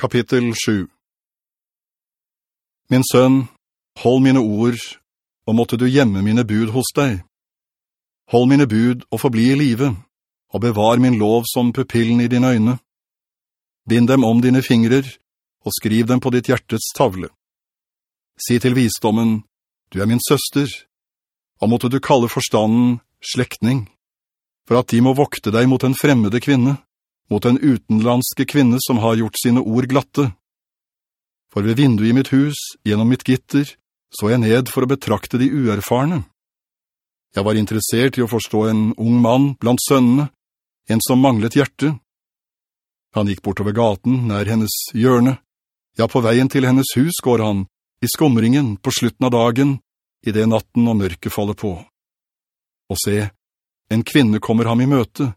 Kapittel 7 Min sønn, hold mine ord, og måtte du gjemme mine bud hos deg. Hold mine bud og forbli i live, og bevar min lov som pupillen i dine øyne. Bind dem om dine fingrer, og skriv dem på ditt hjertets tavle. Si til visdommen, du er min søster, og måtte du kalle forstanden slektning, for at de må vokte deg mot en fremmede kvinne, mot en utenlandske kvinne som har gjort sine ord glatte. For ved vinduet i mitt hus, gjennom mitt gitter, så jeg ned for å betrakte de uerfarne. Jeg var interessert i å forstå en ung mann blant sønnene, en som manglet hjerte. Han gikk bortover gaten, nær hennes hjørne. Ja, på veien til hennes hus går han, i skumringen på slutten av dagen, i det natten og mørket faller på. Og se, en kvinne kommer ham i møte,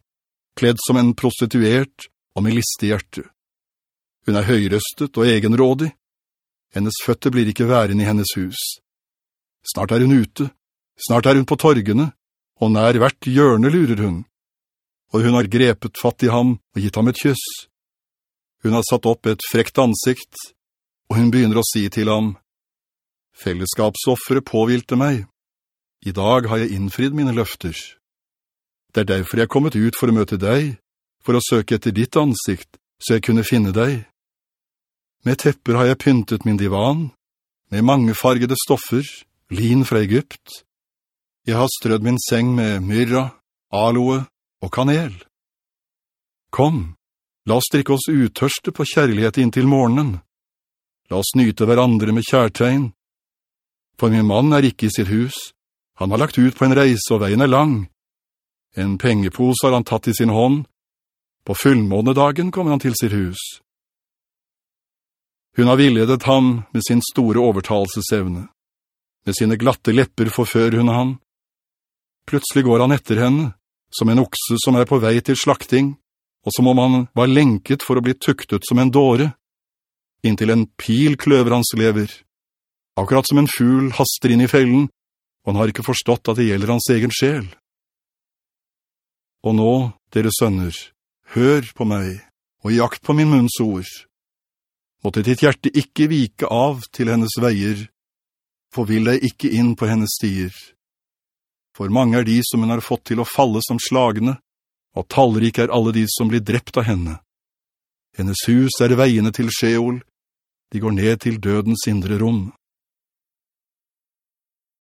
kledd som en prostituert og med liste hjerte. Hun er høyrøstet og egenrådig. Hennes føtter blir ikke væren i hennes hus. Snart er hun ute, snart er hun på torgene, og nær hvert hjørne lurer hun. Og hun har grepet fatt i ham og gitt ham et kyss. Hun har satt opp et frekt ansikt, og hun begynner å si til ham, «Fellesskapsoffere påvilte meg. I dag har jeg innfridd mine løfter.» Det er derfor jeg er kommet ut for å møte deg, for å søke etter ditt ansikt, så jeg kunne finne deg. Med tepper har jeg pyntet min divan, med mange fargede stoffer, lin fra Egypt. Jeg har strødd min seng med myrra, aloe og kanel. Kom, la oss drikke oss uttørste på kjærlighet inntil morgenen. La oss nyte hverandre med kjærtegn. For min mann er ikke i sitt hus. Han har lagt ut på en reise, og veien er lang. En pengepose har han tatt i sin hånd. På fullmånedagen kommer han til sitt hus. Hun har villedet ham med sin store overtalelsesevne. Med sine glatte lepper forfører hun han. Plutselig går han etter henne, som en okse som er på vei til slakting, og som om han var lenket for å bli tuktet som en dåre. Inntil en pil kløver hans lever. Akkurat som en ful haster inn i fellen, og han har ikke forstått at det gjelder hans egen sjel. Og nå, dere sønner, hør på meg, og jakt på min munns ord. Måtte ditt hjerte ikke vike av til hennes veier, for vil deg ikke inn på hennes stier. For mange er de som hun har fått til å falle som slagene, og tallrik er alle de som blir drept av henne. Hennes hus er veiene til Sjeol, de går ned til dødens indre rom.